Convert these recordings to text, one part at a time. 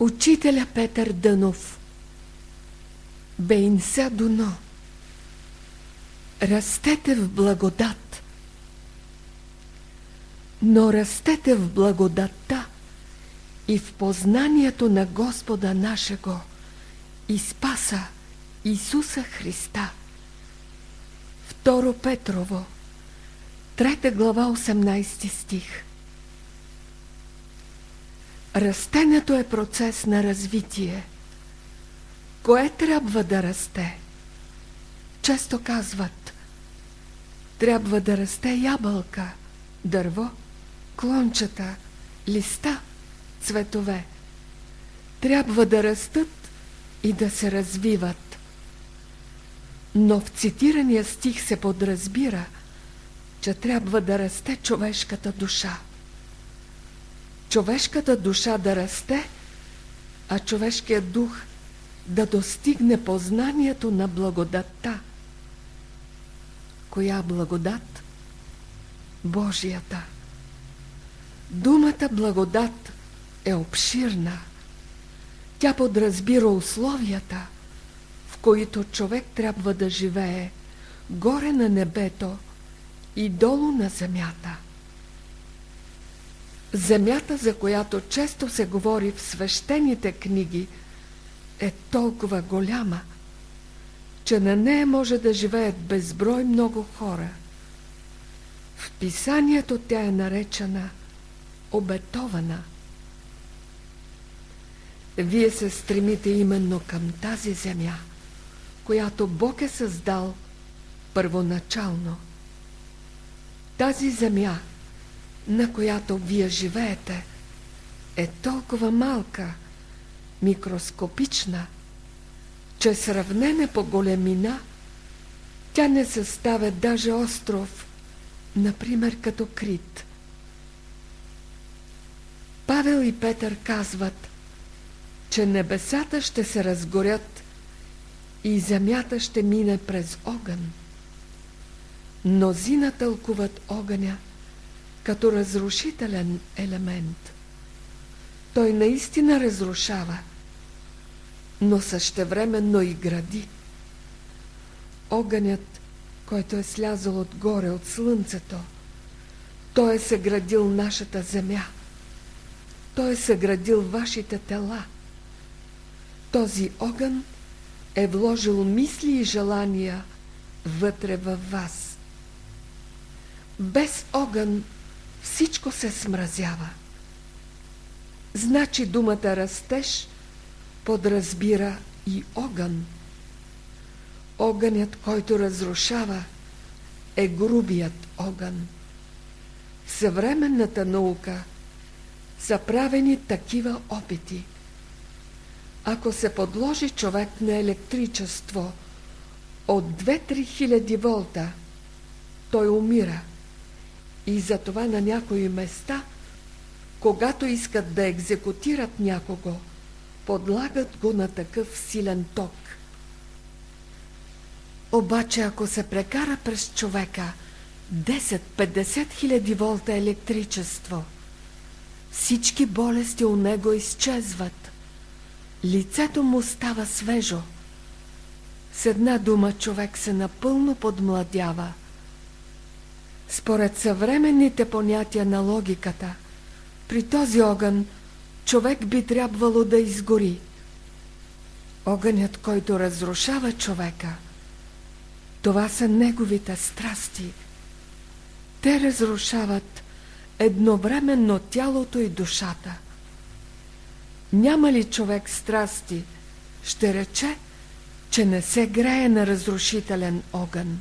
Учителя Петър Дънов Бейнса Дуно Растете в благодат Но растете в благодатта и в познанието на Господа нашего и Спаса Исуса Христа. Второ Петрово, 3 глава, 18 стих. Растенето е процес на развитие. Кое трябва да расте? Често казват трябва да расте ябълка, дърво, клончета, листа, цветове. Трябва да растат и да се развиват. Но в цитирания стих се подразбира, че трябва да расте човешката душа човешката душа да расте, а човешкият дух да достигне познанието на благодатта. Коя благодат? Божията. Думата благодат е обширна. Тя подразбира условията, в които човек трябва да живее горе на небето и долу на земята. Земята, за която често се говори в свещените книги, е толкова голяма, че на нея може да живеят безброй много хора. В писанието тя е наречена обетована. Вие се стремите именно към тази земя, която Бог е създал първоначално. Тази земя – на която вие живеете, е толкова малка, микроскопична, че сравнена по големина, тя не съставя даже остров, например като Крит. Павел и Петър казват, че небесата ще се разгорят и земята ще мине през огън. Мнозина тълкуват огъня – като разрушителен елемент. Той наистина разрушава, но същевременно и гради. Огънят, който е слязал отгоре от слънцето, той е съградил нашата земя. Той е съградил вашите тела. Този огън е вложил мисли и желания вътре във вас. Без огън всичко се смразява. Значи думата растеж подразбира и огън. Огънят, който разрушава, е грубият огън. В съвременната наука са правени такива опити. Ако се подложи човек на електричество от 2-3 хиляди волта, той умира – и затова на някои места, когато искат да екзекутират някого, подлагат го на такъв силен ток. Обаче ако се прекара през човека 10-50 хиляди волта електричество, всички болести у него изчезват. Лицето му става свежо. С една дума човек се напълно подмладява – според съвременните понятия на логиката, при този огън човек би трябвало да изгори. Огънят, който разрушава човека, това са неговите страсти. Те разрушават едновременно тялото и душата. Няма ли човек страсти, ще рече, че не се грее на разрушителен огън.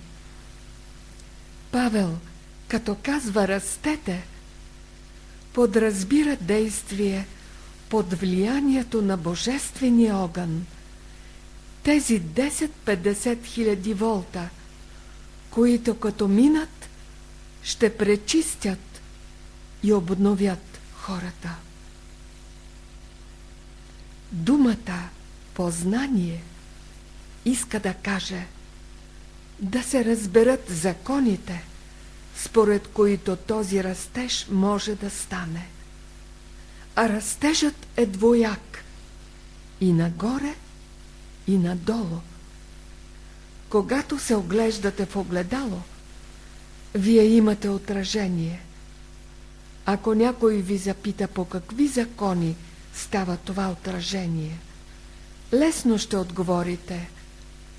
Павел – като казва растете, подразбира действие под влиянието на Божествения огън. Тези 10-50 хиляди волта, които като минат, ще пречистят и обновят хората. Думата познание иска да каже да се разберат законите – според които този растеж може да стане. А растежът е двояк. и нагоре, и надолу. Когато се оглеждате в огледало, вие имате отражение. Ако някой ви запита по какви закони става това отражение, лесно ще отговорите –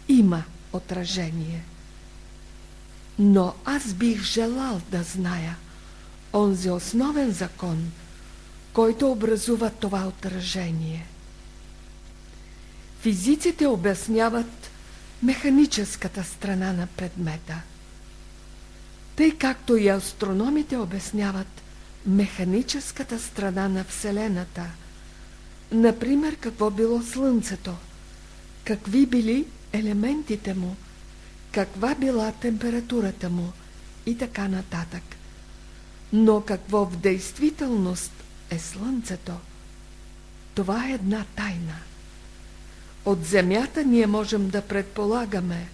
има отражение. Но аз бих желал да зная онзи основен закон, който образува това отражение. Физиците обясняват механическата страна на предмета, тъй както и астрономите обясняват механическата страна на Вселената. Например, какво било Слънцето, какви били елементите му, каква била температурата му и така нататък. Но какво в действителност е Слънцето? Това е една тайна. От Земята ние можем да предполагаме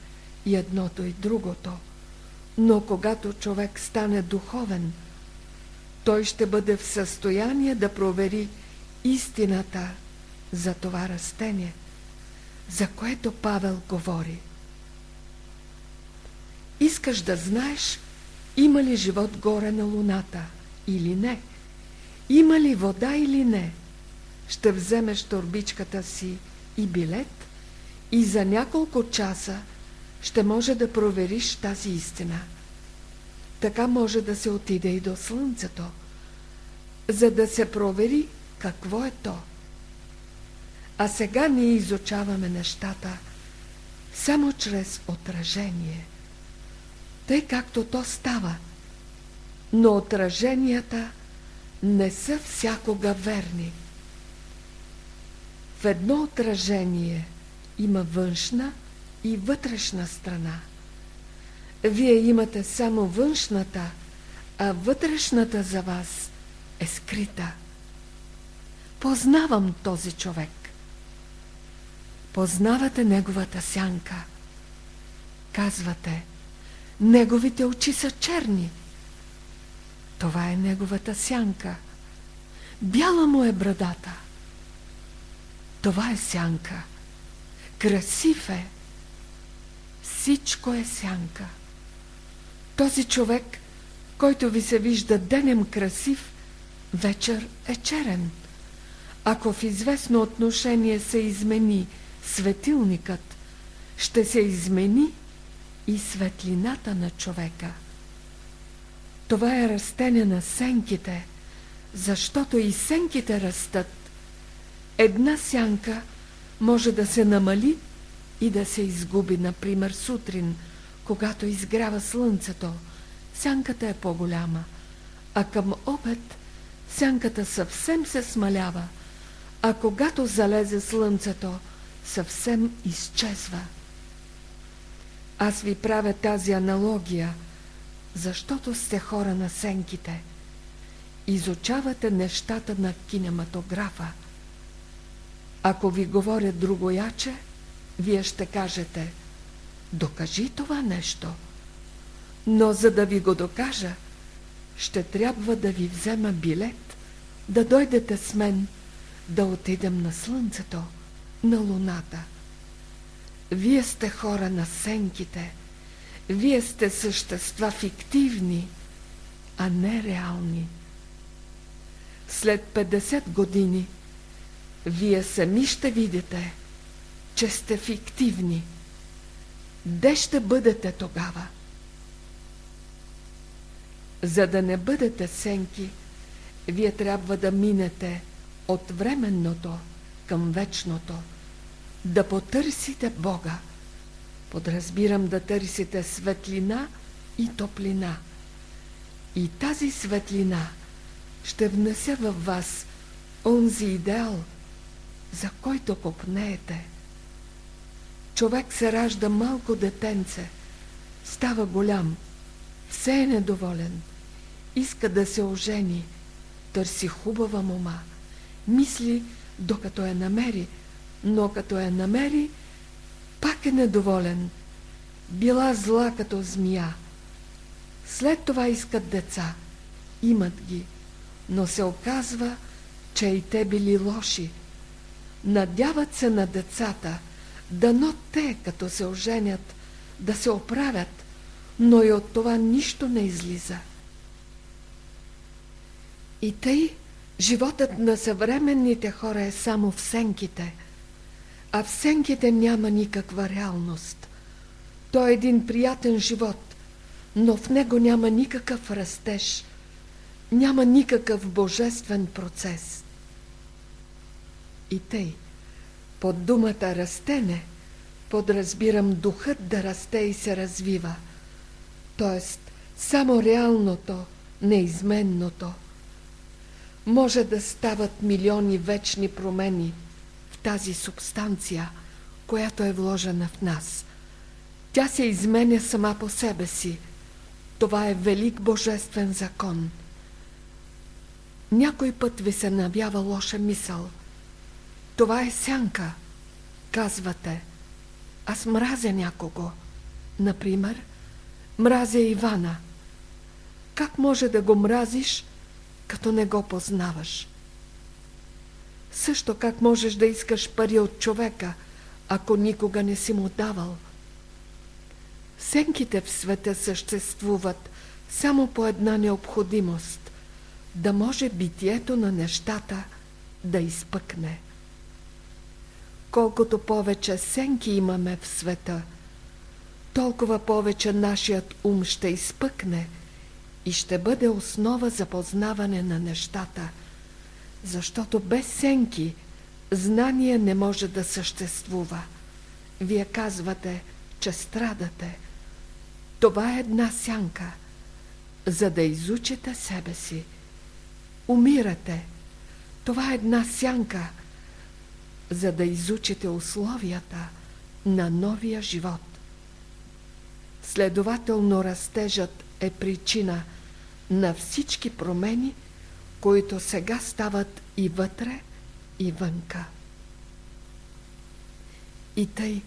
и едното и другото, но когато човек стане духовен, той ще бъде в състояние да провери истината за това растение, за което Павел говори. Искаш да знаеш, има ли живот горе на луната или не, има ли вода или не. Ще вземеш турбичката си и билет и за няколко часа ще може да провериш тази истина. Така може да се отиде и до Слънцето, за да се провери какво е то. А сега ние изучаваме нещата само чрез отражение – тъй както то става. Но отраженията не са всякога верни. В едно отражение има външна и вътрешна страна. Вие имате само външната, а вътрешната за вас е скрита. Познавам този човек. Познавате неговата сянка. Казвате – Неговите очи са черни. Това е неговата сянка. Бяла му е брадата. Това е сянка. Красив е. Всичко е сянка. Този човек, който ви се вижда денем красив, вечер е черен. Ако в известно отношение се измени светилникът, ще се измени и светлината на човека. Това е растение на сенките, защото и сенките растат. Една сянка може да се намали и да се изгуби, например, сутрин, когато изгрява слънцето. Сянката е по-голяма, а към обед сянката съвсем се смалява, а когато залезе слънцето, съвсем изчезва. Аз ви правя тази аналогия, защото сте хора на сенките. Изучавате нещата на кинематографа. Ако ви говоря другояче, вие ще кажете «Докажи това нещо». Но за да ви го докажа, ще трябва да ви взема билет, да дойдете с мен, да отидем на слънцето, на луната – вие сте хора на сенките. Вие сте същества фиктивни, а не реални. След 50 години вие сами ще видите, че сте фиктивни. Де ще бъдете тогава? За да не бъдете сенки, вие трябва да минете от временното към вечното – да потърсите Бога. Подразбирам да търсите светлина и топлина. И тази светлина ще внесе във вас онзи идеал, за който копнеете. Човек се ражда малко детенце, става голям, все е недоволен, иска да се ожени, търси хубава мома, мисли, докато я намери – но като я намери, пак е недоволен. Била зла като змия. След това искат деца. Имат ги. Но се оказва, че и те били лоши. Надяват се на децата, дано те, като се оженят, да се оправят, но и от това нищо не излиза. И тъй, животът на съвременните хора е само в сенките, а в сенките няма никаква реалност. То е един приятен живот, но в него няма никакъв растеж, няма никакъв божествен процес. И тъй, под думата растене, подразбирам духът да расте и се развива, т.е. само реалното, неизменното. Може да стават милиони вечни промени тази субстанция, която е вложена в нас. Тя се изменя сама по себе си. Това е велик божествен закон. Някой път ви се навява лоша мисъл. Това е сянка, казвате. Аз мразя някого. Например, мразя Ивана. Как може да го мразиш, като не го познаваш? Също как можеш да искаш пари от човека, ако никога не си му давал? Сенките в света съществуват само по една необходимост – да може битието на нещата да изпъкне. Колкото повече сенки имаме в света, толкова повече нашият ум ще изпъкне и ще бъде основа за познаване на нещата, защото без сенки знание не може да съществува. Вие казвате, че страдате. Това е една сянка, за да изучите себе си. Умирате. Това е една сянка – за да изучите условията на новия живот. Следователно растежът е причина на всички промени, които сега стават и вътре, и вънка. И тъй,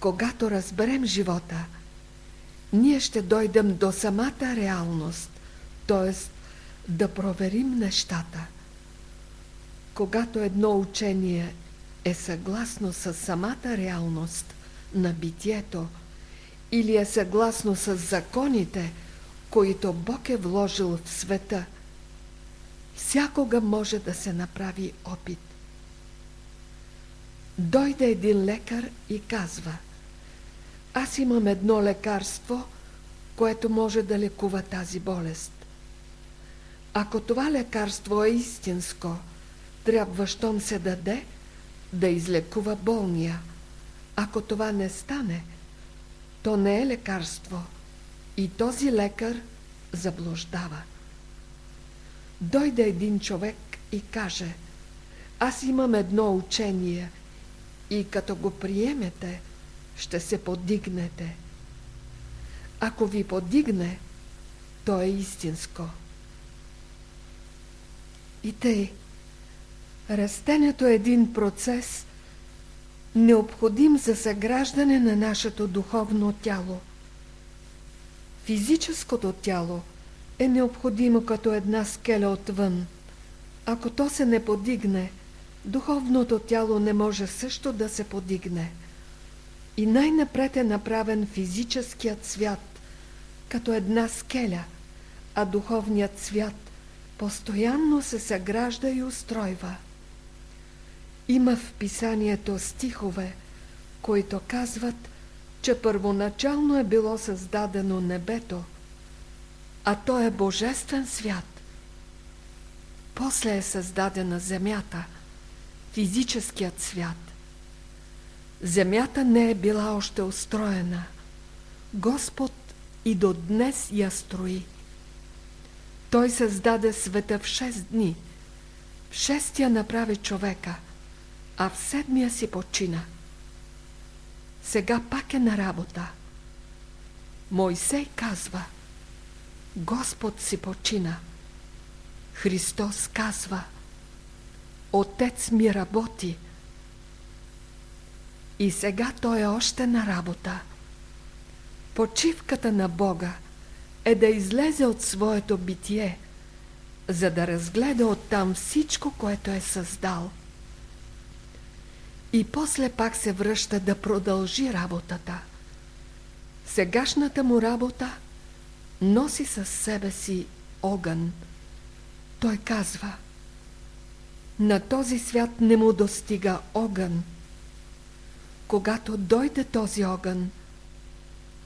когато разберем живота, ние ще дойдем до самата реалност, т.е. да проверим нещата. Когато едно учение е съгласно с самата реалност на битието или е съгласно с законите, които Бог е вложил в света, всякога може да се направи опит. Дойде един лекар и казва Аз имам едно лекарство, което може да лекува тази болест. Ако това лекарство е истинско, трябва, щом се даде – да излекува болния. Ако това не стане, то не е лекарство и този лекар заблуждава. Дойде един човек и каже Аз имам едно учение и като го приемете, ще се подигнете. Ако ви подигне, то е истинско. И тъй, Растението е един процес, необходим за съграждане на нашето духовно тяло. Физическото тяло е необходимо като една скеля отвън. Ако то се не подигне, духовното тяло не може също да се подигне. И най-напред е направен физическият свят, като една скеля, а духовният свят постоянно се съгражда и устройва. Има в писанието стихове, които казват, че първоначално е било създадено небето, а то е божествен свят. После е създадена земята, физическият свят. Земята не е била още устроена. Господ и до днес я строи. Той създаде света в шест дни. В шестия направи човека – а в седмия си почина. Сега пак е на работа. Мойсей казва, Господ си почина. Христос казва, Отец ми работи. И сега Той е още на работа. Почивката на Бога е да излезе от своето битие, за да разгледа оттам всичко, което е създал – и после пак се връща да продължи работата. Сегашната му работа носи със себе си огън. Той казва На този свят не му достига огън. Когато дойде този огън,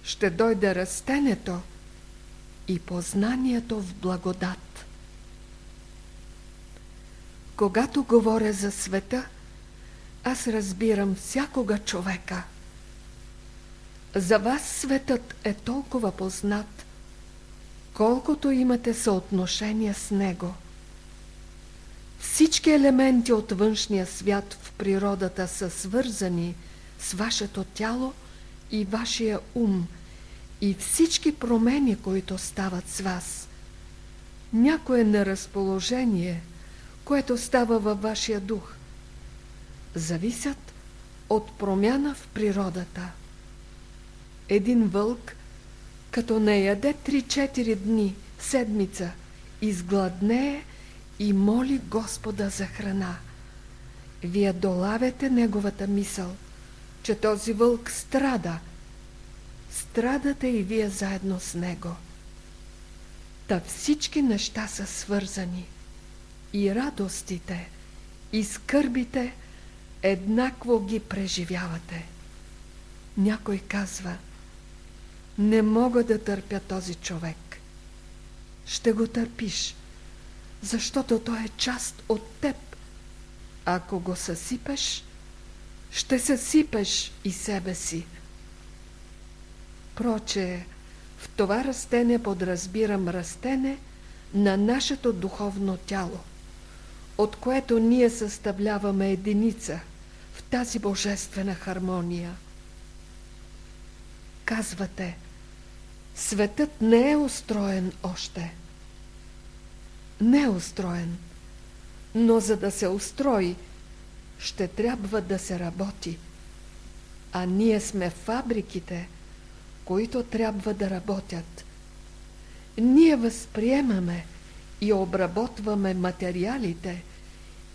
ще дойде растенето и познанието в благодат. Когато говоря за света, аз разбирам всякога човека. За вас светът е толкова познат, колкото имате съотношение с него. Всички елементи от външния свят в природата са свързани с вашето тяло и вашия ум и всички промени, които стават с вас. Някое неразположение, което става във вашия дух, зависят от промяна в природата. Един вълк, като не яде 3-4 дни, седмица, изгладнее и моли Господа за храна. Вие долавяте неговата мисъл, че този вълк страда. Страдате и вие заедно с него. Та всички неща са свързани. И радостите, и скърбите еднакво ги преживявате. Някой казва, не мога да търпя този човек. Ще го търпиш, защото той е част от теб. Ако го съсипеш, ще съсипеш и себе си. Проче, в това растение подразбирам растене на нашето духовно тяло, от което ние съставляваме единица в тази божествена хармония. Казвате, светът не е устроен още. Не е устроен, но за да се устрои, ще трябва да се работи. А ние сме фабриките, които трябва да работят. Ние възприемаме и обработваме материалите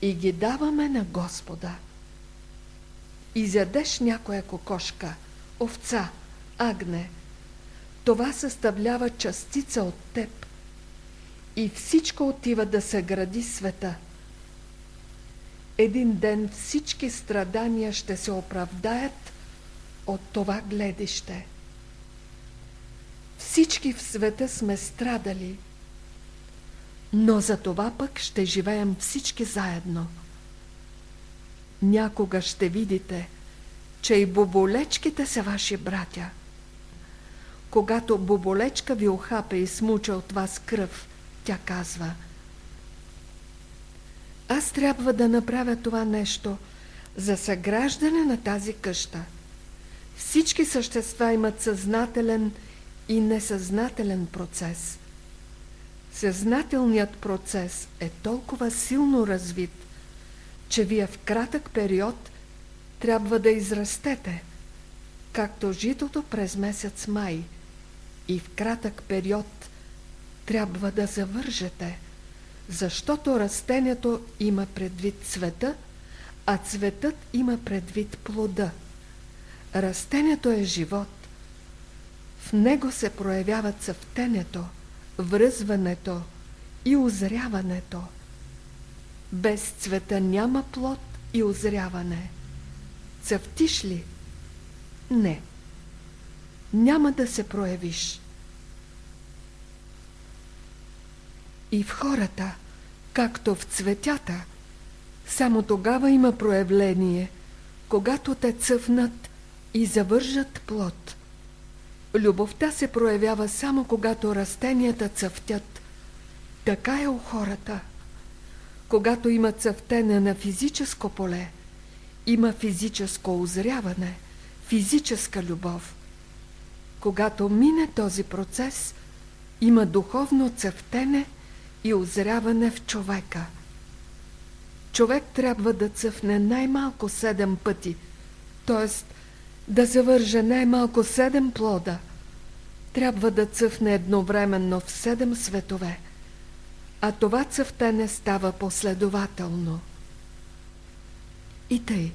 и ги даваме на Господа. Изядеш някоя кокошка, овца, агне. Това съставлява частица от теб. И всичко отива да се гради света – един ден всички страдания ще се оправдаят от това гледище. Всички в света сме страдали, но за това пък ще живеем всички заедно. Някога ще видите, че и боболечките са ваши братя. Когато боболечка ви охапе и смуча от вас кръв, тя казва – аз трябва да направя това нещо за съграждане на тази къща. Всички същества имат съзнателен и несъзнателен процес. Съзнателният процес е толкова силно развит, че вие в кратък период трябва да израстете, както житото през месец май, и в кратък период трябва да завържете – защото растението има предвид цвета, а цветът има предвид плода. Растението е живот. В него се проявява цъфтенето, връзването и озряването. Без цвета няма плод и озряване. Цъфтиш ли? Не. Няма да се проявиш. и в хората, както в цветята. Само тогава има проявление, когато те цъфнат и завържат плод. Любовта се проявява само когато растенията цъфтят. Така е у хората. Когато има цъфтене на физическо поле, има физическо озряване, физическа любов. Когато мине този процес, има духовно цъфтене – и озряване в човека. Човек трябва да цъфне най-малко седем пъти, т.е. да завърже най-малко седем плода. Трябва да цъфне едновременно в седем светове, а това цъфтене става последователно. И тъй,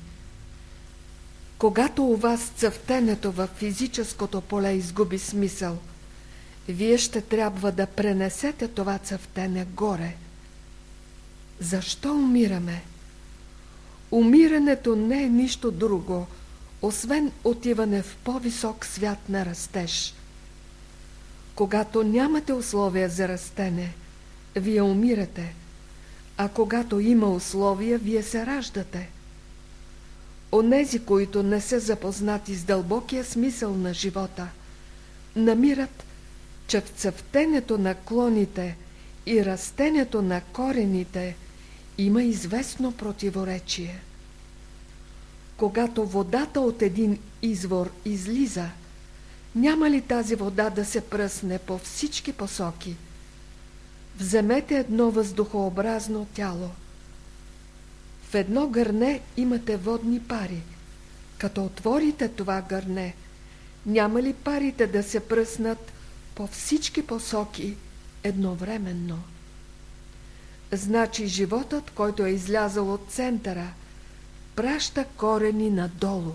Когато у вас цъфтенето в физическото поле изгуби смисъл, вие ще трябва да пренесете това цъфтене горе. Защо умираме? Умирането не е нищо друго, освен отиване в по-висок свят на растеж. Когато нямате условия за растене, вие умирате, а когато има условия, вие се раждате. Онези, които не са запознати с дълбокия смисъл на живота, намират, че в цъфтенето на клоните и растенето на корените има известно противоречие. Когато водата от един извор излиза, няма ли тази вода да се пръсне по всички посоки? Вземете едно въздухообразно тяло. В едно гърне имате водни пари. Като отворите това гърне, няма ли парите да се пръснат по всички посоки едновременно? Значи животът, който е излязъл от центъра, праща корени надолу.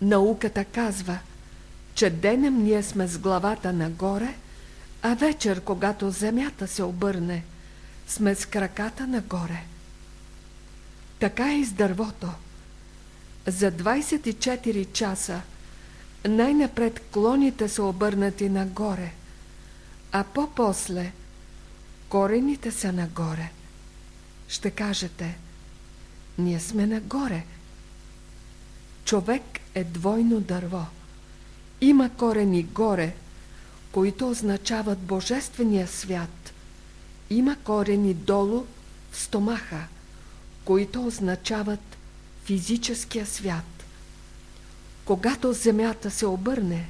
Науката казва, че денем ние сме с главата нагоре, а вечер, когато земята се обърне, сме с краката нагоре. Така е с дървото. За 24 часа най-напред клоните са обърнати нагоре, а по-после корените са нагоре. Ще кажете, ние сме нагоре. Човек е двойно дърво. Има корени горе, които означават Божествения свят. Има корени долу в стомаха, които означават физическия свят. Когато земята се обърне,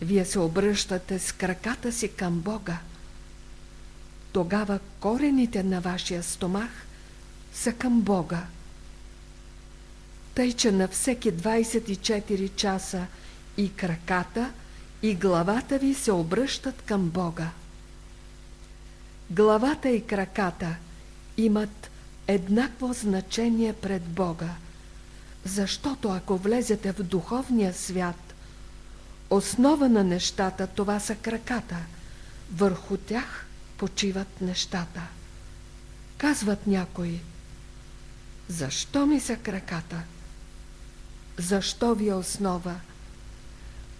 вие се обръщате с краката си към Бога. Тогава корените на вашия стомах са към Бога. Тъй, че на всеки 24 часа и краката, и главата ви се обръщат към Бога. Главата и краката имат еднакво значение пред Бога, защото ако влезете в духовния свят, основа на нещата това са краката, върху тях почиват нещата. Казват някои, защо ми са краката? Защо ви е основа?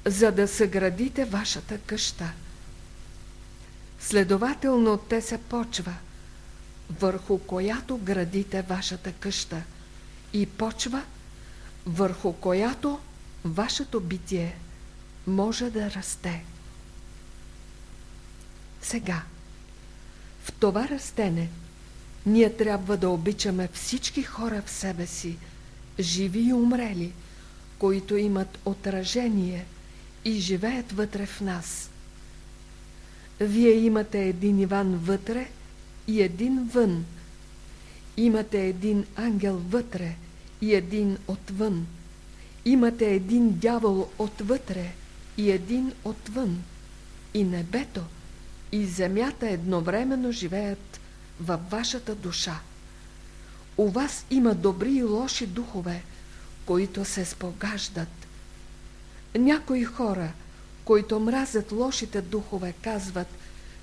За да съградите вашата къща. Следователно те се почва – върху която градите вашата къща и почва, върху която вашето битие може да расте. Сега, в това растене, ние трябва да обичаме всички хора в себе си, живи и умрели, които имат отражение и живеят вътре в нас. Вие имате един Иван вътре и един вън. Имате един ангел вътре и един отвън. Имате един дявол отвътре и един отвън. И небето и земята едновременно живеят във вашата душа. У вас има добри и лоши духове, които се спогаждат. Някои хора, които мразят лошите духове, казват –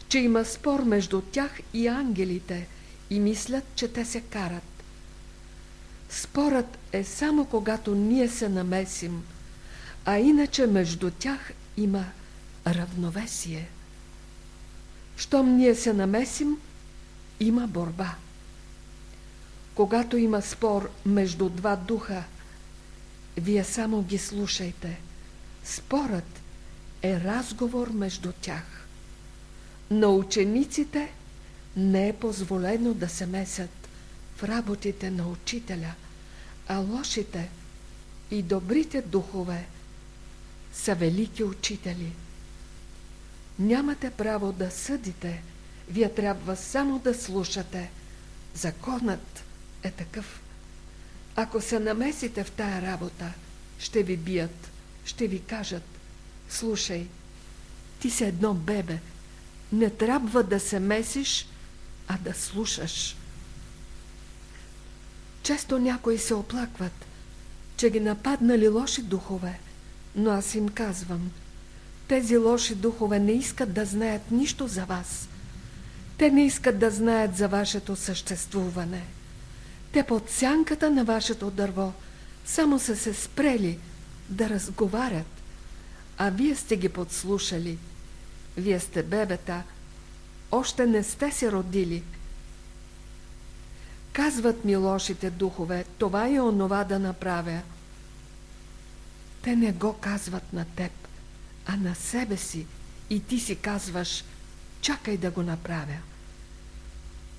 че има спор между тях и ангелите и мислят, че те се карат. Спорът е само когато ние се намесим, а иначе между тях има равновесие. Щом ние се намесим, има борба. Когато има спор между два духа, вие само ги слушайте. Спорът е разговор между тях. На учениците не е позволено да се месят в работите на учителя, а лошите и добрите духове са велики учители. Нямате право да съдите, вие трябва само да слушате. Законът е такъв. Ако се намесите в тая работа, ще ви бият, ще ви кажат, слушай, ти си едно бебе, не трябва да се месиш, а да слушаш. Често някои се оплакват. че ги нападнали лоши духове, но аз им казвам, тези лоши духове не искат да знаят нищо за вас. Те не искат да знаят за вашето съществуване. Те под сянката на вашето дърво само са се спрели да разговарят, а вие сте ги подслушали. Вие сте бебета, още не сте се родили. Казват ми лошите духове, това и онова да направя. Те не го казват на теб, а на себе си и ти си казваш, чакай да го направя.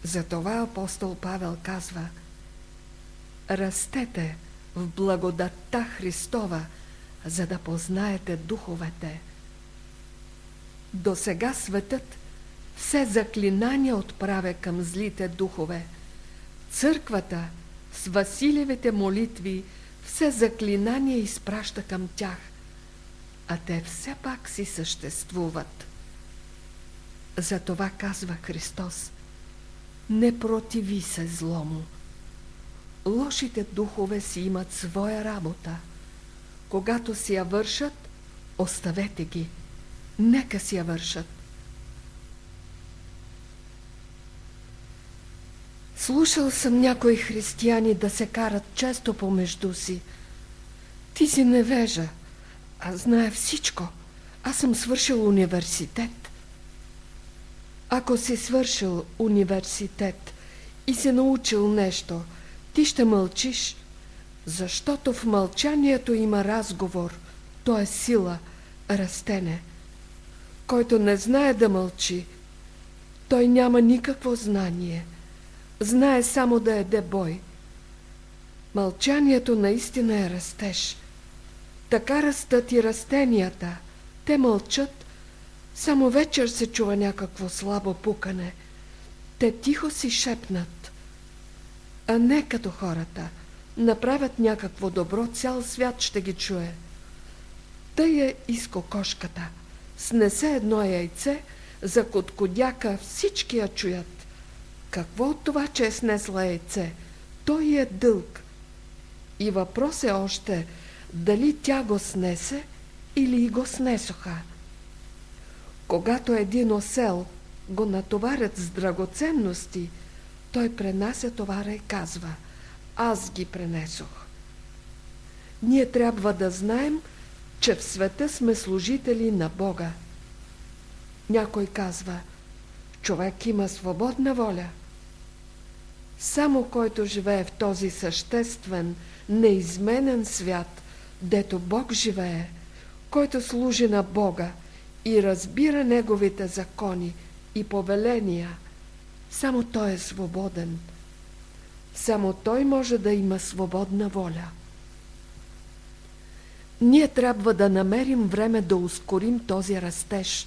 Затова апостол Павел казва, растете в благодатта Христова, за да познаете духовете. До сега светът все заклинания отправя към злите духове. Църквата с Василевите молитви все заклинания изпраща към тях, а те все пак си съществуват. Затова казва Христос, не противи се злому. Лошите духове си имат своя работа. Когато си я вършат, оставете ги. Нека си я вършат. Слушал съм някои християни да се карат често помежду си. Ти си невежа, аз знае всичко. Аз съм свършил университет. Ако си свършил университет и си научил нещо, ти ще мълчиш, защото в мълчанието има разговор, то е сила, растене. Който не знае да мълчи, той няма никакво знание – знае само да еде бой. Мълчанието наистина е растеж. Така растат и растенията. Те мълчат, само вечер се чува някакво слабо пукане. Те тихо си шепнат. А не като хората. Направят някакво добро, цял свят ще ги чуе. Тъй е и с кокошката. Снесе едно яйце, за коткодяка всички я чуят. Какво от това, че е снесла яйце? Той е дълг. И въпрос е още дали тя го снесе или го снесоха. Когато един осел го натоварят с драгоценности, той пренася товара и казва Аз ги пренесох. Ние трябва да знаем, че в света сме служители на Бога. Някой казва, човек има свободна воля – само който живее в този съществен, неизменен свят, дето Бог живее, който служи на Бога и разбира Неговите закони и повеления, само Той е свободен. Само Той може да има свободна воля. Ние трябва да намерим време да ускорим този растеж,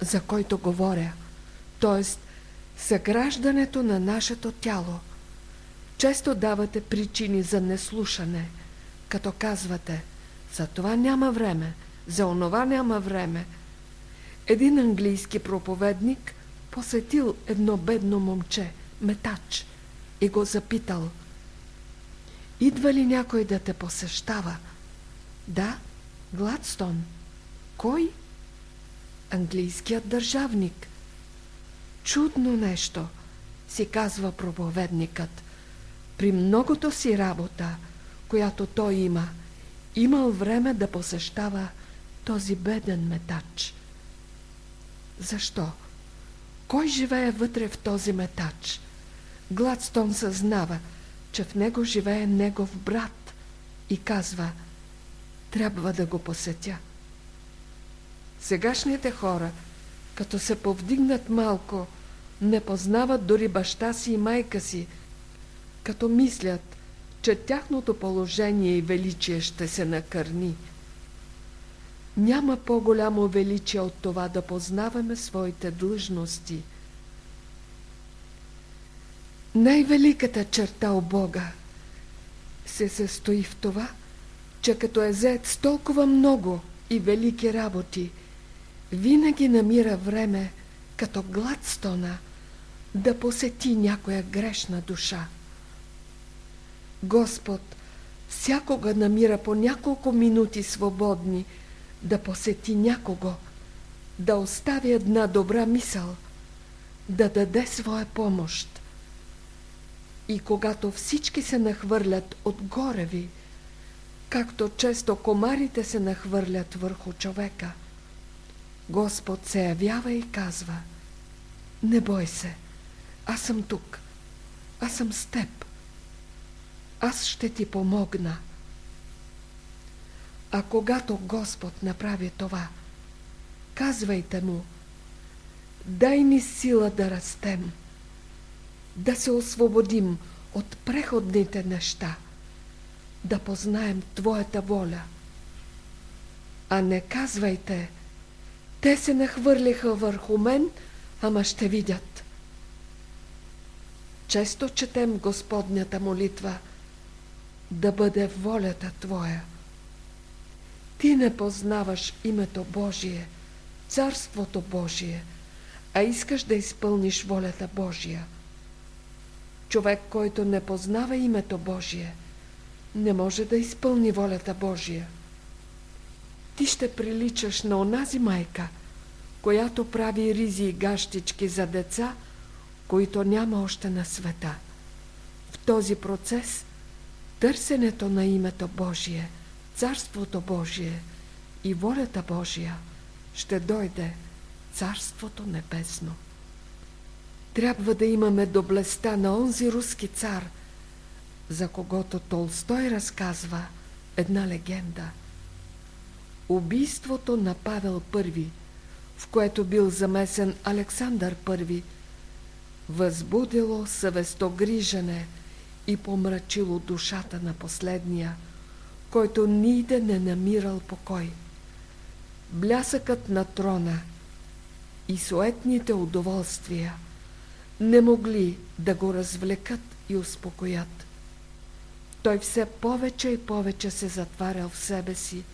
за който говоря, т.е съграждането на нашето тяло. Често давате причини за неслушане, като казвате за това няма време, за онова няма време. Един английски проповедник посетил едно бедно момче, метач, и го запитал Идва ли някой да те посещава? Да, Гладстон. Кой? Английският държавник – Чудно нещо, си казва проповедникът. При многото си работа, която той има, имал време да посещава този беден метач. Защо? Кой живее вътре в този метач? Гладстон съзнава, че в него живее негов брат и казва трябва да го посетя. Сегашните хора – като се повдигнат малко, не познават дори баща си и майка си, като мислят, че тяхното положение и величие ще се накърни. Няма по-голямо величие от това да познаваме своите длъжности. Най-великата черта у Бога се състои в това, че като е зет с толкова много и велики работи – винаги намира време, като Гладстона, да посети някоя грешна душа. Господ всякога намира по няколко минути свободни да посети някого, да остави една добра мисъл, да даде своя помощ. И когато всички се нахвърлят отгоре ви, както често комарите се нахвърлят върху човека, Господ се явява и казва Не бой се, аз съм тук, аз съм с теб аз ще ти помогна. А когато Господ направи това, казвайте му, дай ни сила да растем, да се освободим от преходните неща, да познаем Твоята воля. А не казвайте, те се нахвърлиха върху мен, ама ще видят. Често четем Господнята молитва – да бъде волята Твоя. Ти не познаваш името Божие, Царството Божие, а искаш да изпълниш волята Божия. Човек, който не познава името Божие, не може да изпълни волята Божия. Ти ще приличаш на онази майка, която прави ризи и гащички за деца, които няма още на света. В този процес – търсенето на името Божие, Царството Божие и волята Божия ще дойде Царството Небесно. Трябва да имаме доблестта на онзи руски цар, за когото Толстой разказва една легенда. Убийството на Павел I, в което бил замесен Александър I, възбудило съвестогрижене – и помрачило душата на последния, който ниде не намирал покой. Блясъкът на трона и суетните удоволствия не могли да го развлекат и успокоят. Той все повече и повече се затварял в себе си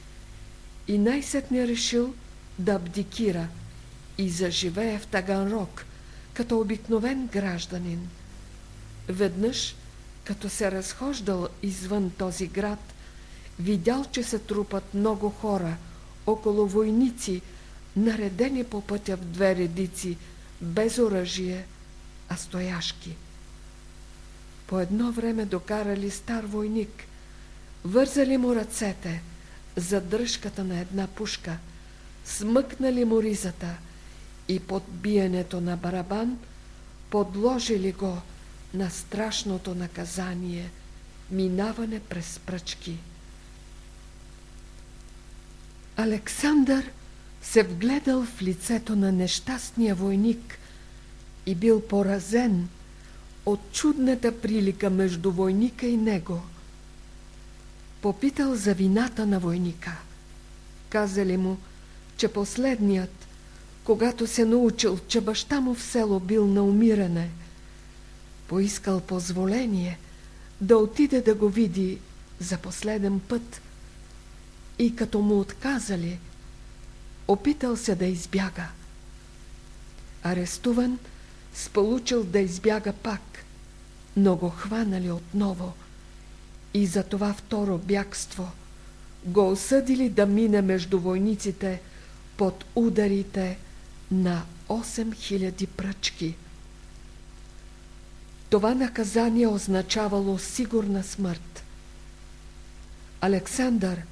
и най-сетне решил да абдикира и заживее в Таганрог, като обикновен гражданин. Веднъж като се разхождал извън този град, видял, че се трупат много хора около войници, наредени по пътя в две редици, без оръжие, а стояшки. По едно време докарали стар войник, вързали му ръцете за дръжката на една пушка, смъкнали му ризата и под биенето на барабан подложили го на страшното наказание минаване през пръчки. Александър се вгледал в лицето на нещастния войник и бил поразен от чудната прилика между войника и него. Попитал за вината на войника. Казали му, че последният, когато се научил, че баща му в село бил на умиране – поискал позволение да отиде да го види за последен път и като му отказали, опитал се да избяга. Арестуван, сполучил да избяга пак, но го хванали отново и за това второ бягство го осъдили да мине между войниците под ударите на 8000 пръчки – това наказание означавало сигурна смърт. Александър,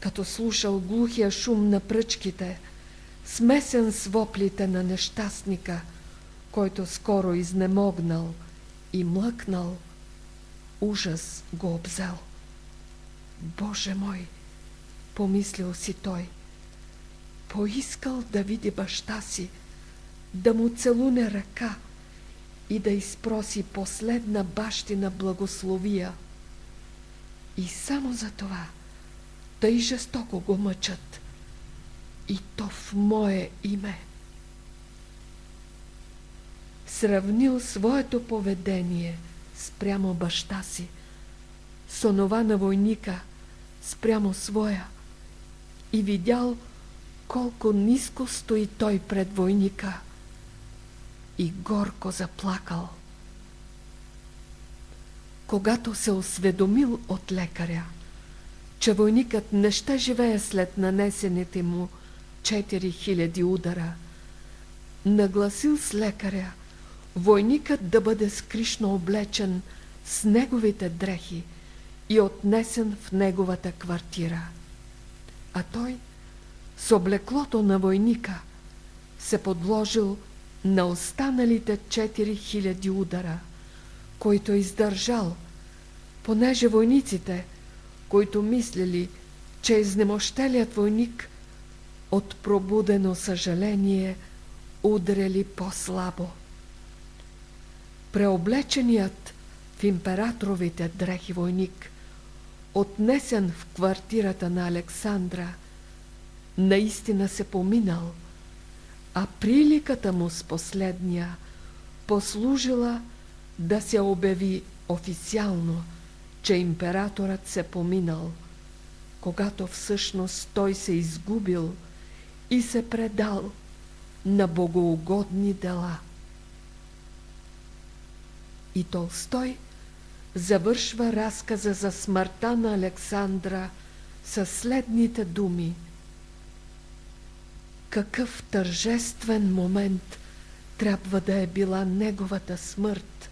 като слушал глухия шум на пръчките, смесен с воплите на нещастника, който скоро изнемогнал и млъкнал, ужас го обзел. Боже мой, помислил си той, поискал да види баща си, да му целуне ръка, и да изпроси последна бащина благословия. И само за това тъй жестоко го мъчат. И то в мое име. Сравнил своето поведение спрямо баща си, с онова на войника спрямо своя и видял колко ниско стои той пред войника – и горко заплакал. Когато се осведомил от лекаря, че войникът не ще живее след нанесените му 4000 удара. Нагласил с лекаря, войникът да бъде скришно облечен с неговите дрехи и отнесен в неговата квартира. А той с облеклото на войника се подложил на останалите 4000 удара, който е издържал, понеже войниците, които мислили, че изнемощелият войник от пробудено съжаление удрели по-слабо. Преоблеченият в императоровите дрехи войник, отнесен в квартирата на Александра, наистина се поминал, а приликата му с последния послужила да се обяви официално, че императорът се поминал, когато всъщност той се изгубил и се предал на богоугодни дела. И Толстой завършва разказа за смъртта на Александра със следните думи. Какъв тържествен момент трябва да е била неговата смърт.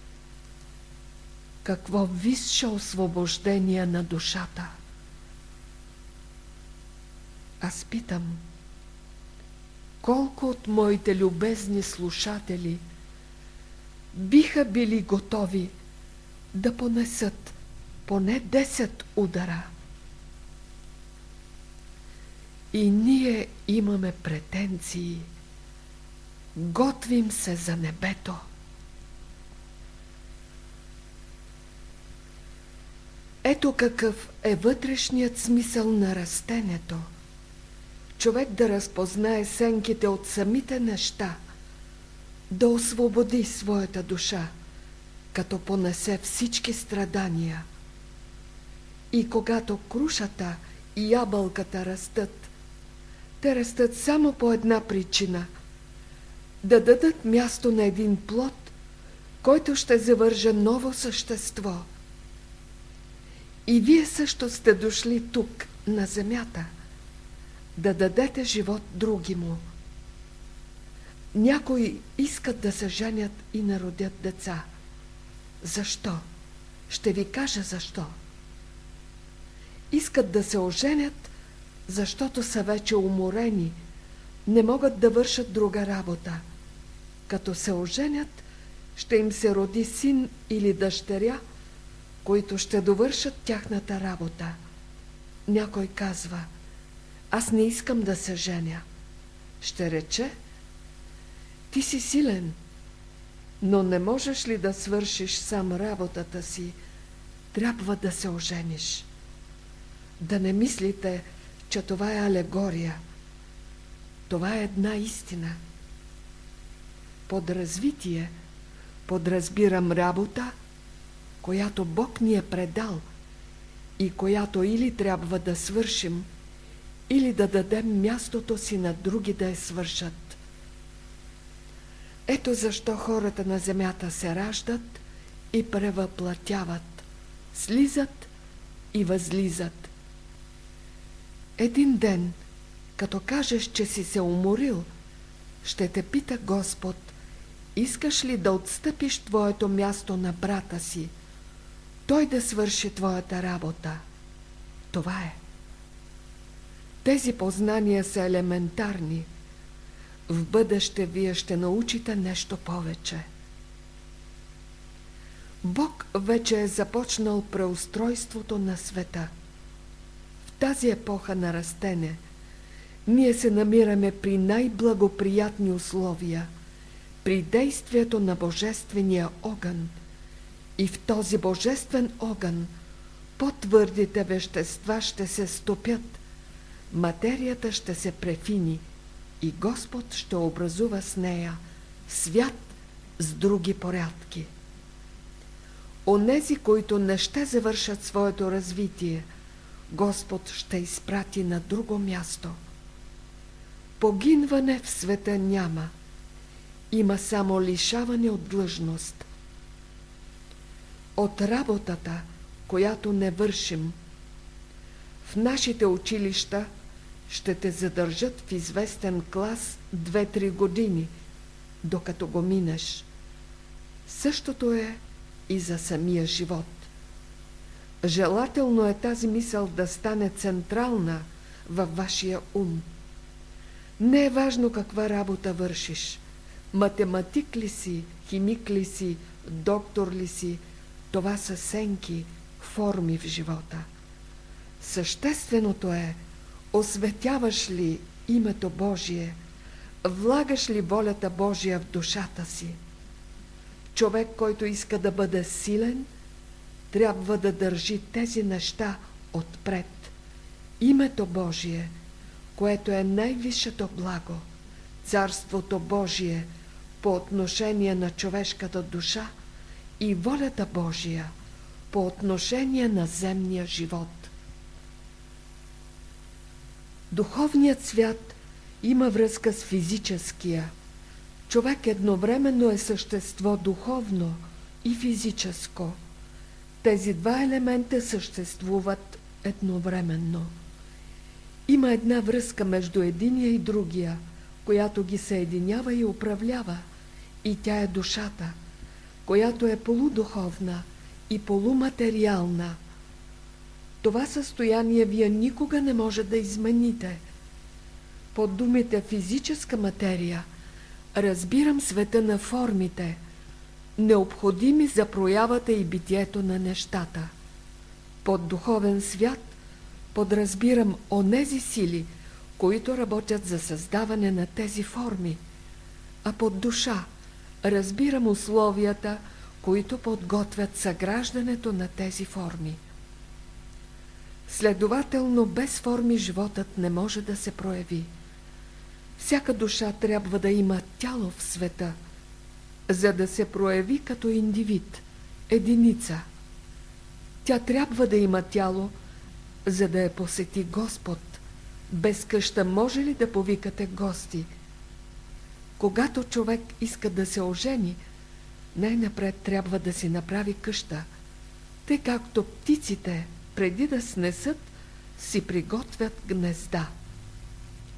Какво висше освобождение на душата. Аз питам, колко от моите любезни слушатели биха били готови да понесат поне 10 удара. И ние имаме претенции. Готвим се за небето. Ето какъв е вътрешният смисъл на растението. Човек да разпознае сенките от самите неща, да освободи своята душа – като понесе всички страдания. И когато крушата и ябълката растат, те растат само по една причина – да дадат място на един плод, който ще завържа ново същество. И вие също сте дошли тук, на земята, да дадете живот други му. Някои искат да се женят и народят деца – защо? Ще ви кажа защо. Искат да се оженят, защото са вече уморени, не могат да вършат друга работа. Като се оженят, ще им се роди син или дъщеря, които ще довършат тяхната работа. Някой казва, аз не искам да се женя. Ще рече, ти си силен, но не можеш ли да свършиш сам работата си? Трябва да се ожениш. Да не мислите, че това е алегория. Това е една истина. Под развитие подразбирам работа, която Бог ни е предал и която или трябва да свършим, или да дадем мястото си на други да я свършат. Ето защо хората на земята се раждат и превъплатяват, слизат и възлизат. Един ден, като кажеш, че си се уморил, ще те пита Господ, искаш ли да отстъпиш твоето място на брата си, той да свърши твоята работа. Това е. Тези познания са елементарни – в бъдеще вие ще научите нещо повече. Бог вече е започнал преустройството на света. В тази епоха на растене ние се намираме при най-благоприятни условия, при действието на Божествения огън. И в този Божествен огън по-твърдите вещества ще се стопят, материята ще се префини – и Господ ще образува с нея свят с други порядки. Онези, които не ще завършат своето развитие, Господ ще изпрати на друго място. Погинване в света няма. Има само лишаване от длъжност. От работата, която не вършим, В нашите училища ще те задържат в известен клас 2-3 години, докато го минеш. Същото е и за самия живот. Желателно е тази мисъл да стане централна във вашия ум. Не е важно каква работа вършиш. Математик ли си, химик ли си, доктор ли си, това са сенки, форми в живота. Същественото е, осветяваш ли името Божие, влагаш ли волята Божия в душата си. Човек, който иска да бъде силен, трябва да държи тези неща отпред. Името Божие, което е най-висшето благо, Царството Божие по отношение на човешката душа и волята Божия по отношение на земния живот. Духовният свят има връзка с физическия. Човек едновременно е същество духовно и физическо. Тези два елемента съществуват едновременно. Има една връзка между единия и другия, която ги съединява и управлява, и тя е душата, която е полудуховна и полуматериална – това състояние вие никога не може да измените. Под думите физическа материя разбирам света на формите, необходими за проявата и битието на нещата. Под духовен свят подразбирам онези сили, които работят за създаване на тези форми, а под душа разбирам условията, които подготвят съграждането на тези форми. Следователно, без форми животът не може да се прояви. Всяка душа трябва да има тяло в света, за да се прояви като индивид, единица. Тя трябва да има тяло, за да я посети Господ. Без къща може ли да повикате гости? Когато човек иска да се ожени, най-напред трябва да си направи къща, тъй както птиците – преди да снесат, си приготвят гнезда.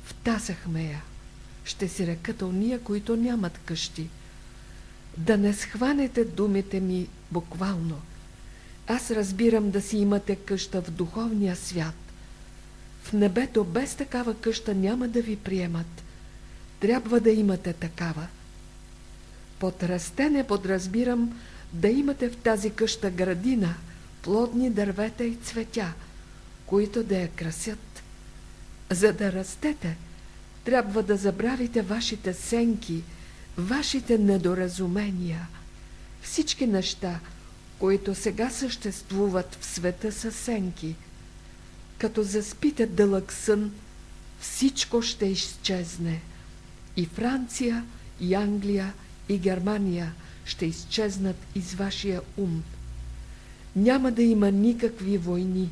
Втасахме я. Ще си рекат уния, които нямат къщи. Да не схванете думите ми буквално. Аз разбирам да си имате къща в духовния свят. В небето без такава къща няма да ви приемат. Трябва да имате такава. Под растене подразбирам да имате в тази къща градина – плодни дървета и цветя, които да я красят. За да растете, трябва да забравите вашите сенки, вашите недоразумения. Всички неща, които сега съществуват в света са сенки. Като заспите дълъг сън, всичко ще изчезне. И Франция, и Англия, и Германия ще изчезнат из вашия ум – няма да има никакви войни.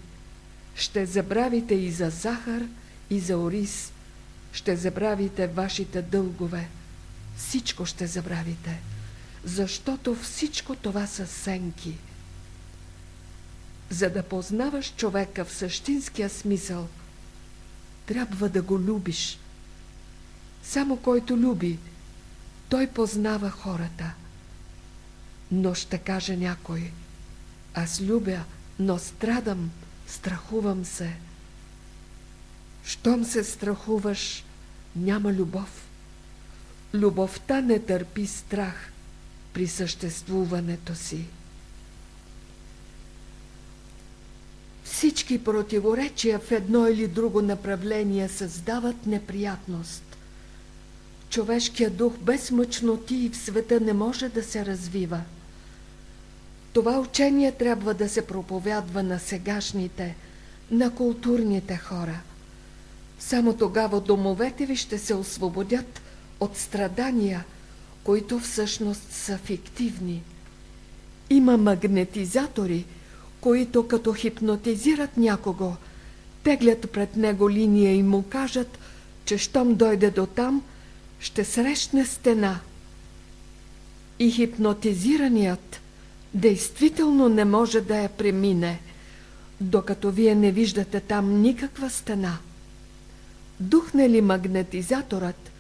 Ще забравите и за захар, и за ориз. Ще забравите вашите дългове. Всичко ще забравите, защото всичко това са сенки. За да познаваш човека в същинския смисъл, трябва да го любиш. Само който люби, той познава хората. Но ще каже някой – аз любя, но страдам, страхувам се. Щом се страхуваш, няма любов. Любовта не търпи страх при съществуването си. Всички противоречия в едно или друго направление създават неприятност. Човешкият дух без мъчноти в света не може да се развива. Това учение трябва да се проповядва на сегашните, на културните хора. Само тогава домовете ви ще се освободят от страдания, които всъщност са фиктивни. Има магнетизатори, които като хипнотизират някого, теглят пред него линия и му кажат, че щом дойде до там, ще срещне стена. И хипнотизираният – действително не може да я премине, докато вие не виждате там никаква стена. Духне ли магнетизаторът,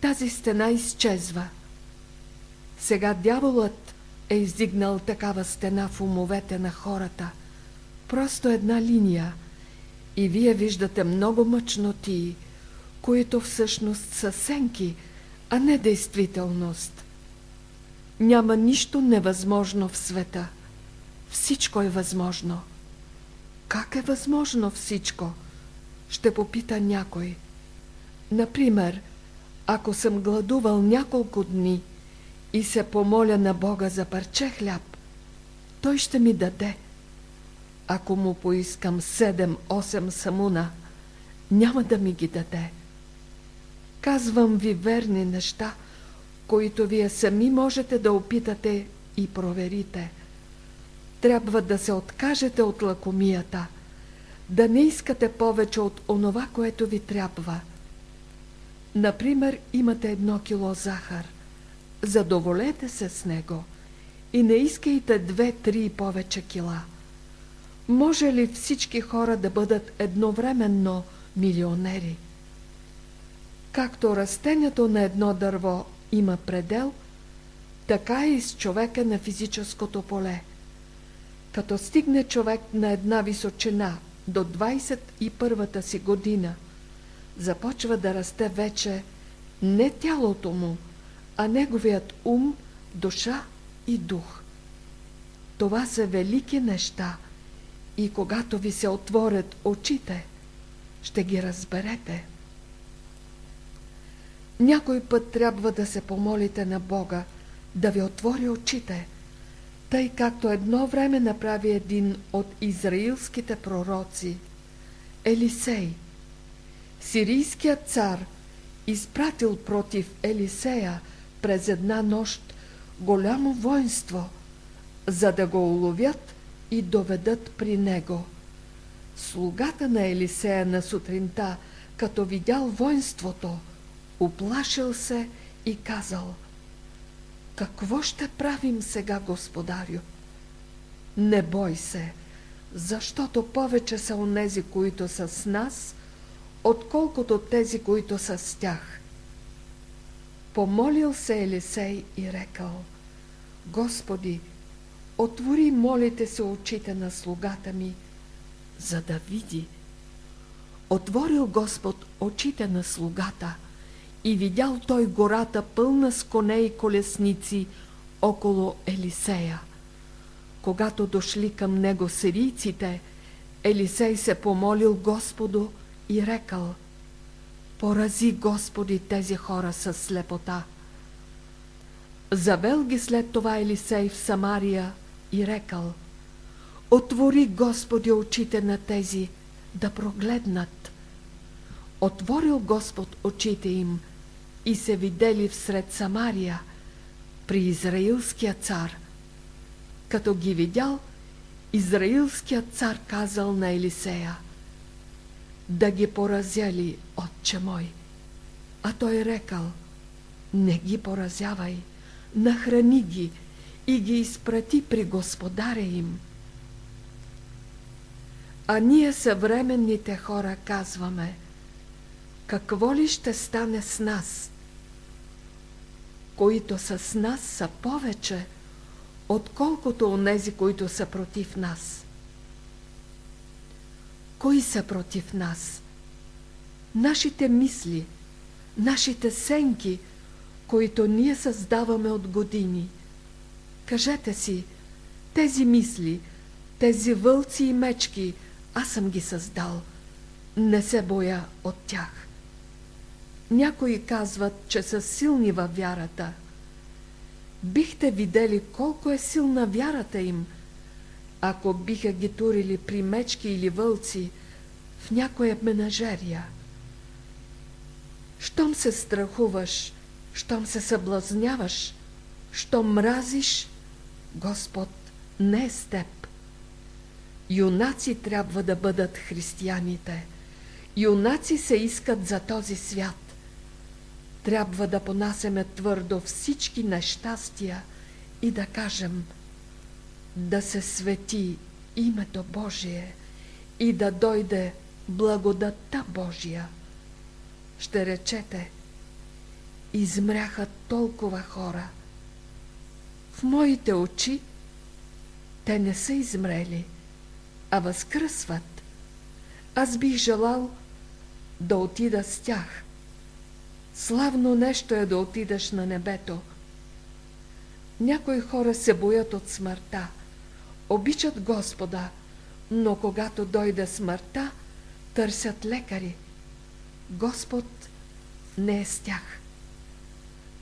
тази стена изчезва. Сега дяволът е издигнал такава стена в умовете на хората. Просто една линия. И вие виждате много мъчноти, които всъщност са сенки, а не действителност. Няма нищо невъзможно в света. Всичко е възможно. Как е възможно всичко? Ще попита някой. Например, ако съм гладувал няколко дни и се помоля на Бога за парче хляб, Той ще ми даде. Ако му поискам 7-8 самуна, няма да ми ги даде. Казвам ви верни неща, които вие сами можете да опитате и проверите. Трябва да се откажете от лакомията, да не искате повече от онова, което ви трябва. Например, имате едно кило захар. Задоволете се с него и не искайте две-три повече кила. Може ли всички хора да бъдат едновременно милионери? Както растението на едно дърво има предел, така и с човека на физическото поле. Като стигне човек на една височина до 21-та си година, започва да расте вече не тялото му, а неговият ум, душа и дух. Това са велики неща и когато ви се отворят очите, ще ги разберете. Някой път трябва да се помолите на Бога да ви отвори очите, тъй както едно време направи един от израилските пророци, Елисей. Сирийският цар изпратил против Елисея през една нощ голямо воинство, за да го уловят и доведат при него. Слугата на Елисея на сутринта, като видял воинството, Оплашил се и казал Какво ще правим сега, господарю? Не бой се, защото повече са онези, които са с нас, отколкото тези, които са с тях. Помолил се Елисей и рекал Господи, отвори, молите се, очите на слугата ми, за да види. Отворил Господ очите на слугата – и видял той гората пълна с коне и колесници около Елисея. Когато дошли към него сирийците, Елисей се помолил Господу и рекал Порази Господи тези хора с слепота. Завел ги след това Елисей в Самария и рекал Отвори Господи очите на тези да прогледнат. Отворил Господ очите им и се видели всред Самария при Израилския цар. Като ги видял, Израилският цар казал на Елисея да ги поразяли, отче мой. А той рекал, не ги поразявай, нахрани ги и ги изпрати при господаря им. А ние съвременните хора казваме, какво ли ще стане с нас? Които са с нас, са повече, отколкото онези, които са против нас. Кои са против нас? Нашите мисли, нашите сенки, които ние създаваме от години. Кажете си, тези мисли, тези вълци и мечки, аз съм ги създал. Не се боя от тях. Някои казват, че са силни във вярата. Бихте видели колко е силна вярата им, ако биха ги турили при мечки или вълци в някоя менажерия. Щом се страхуваш, щом се съблазняваш, щом мразиш, Господ не е с теб. Юнаци трябва да бъдат християните. Юнаци се искат за този свят трябва да понасеме твърдо всички нещастия и да кажем да се свети името Божие – и да дойде благодатта Божия, ще речете, измряха толкова хора. В моите очи те не са измрели, а възкръсват. Аз бих желал да отида с тях. Славно нещо е да отидаш на небето. Някои хора се боят от смъртта, обичат Господа, но когато дойде смъртта, търсят лекари. Господ не е с тях.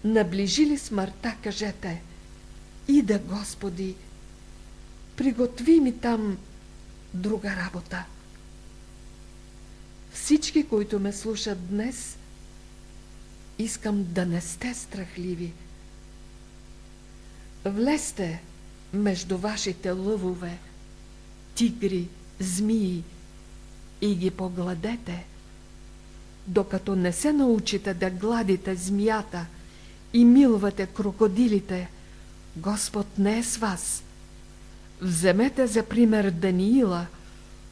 Наближи ли смъртта, кажете, ида Господи, приготви ми там друга работа. Всички, които ме слушат днес, искам да не сте страхливи. Влезте между вашите лъвове, тигри, змии и ги погладете, докато не се научите да гладите змията и милвате крокодилите, Господ не е с вас. Вземете за пример Даниила,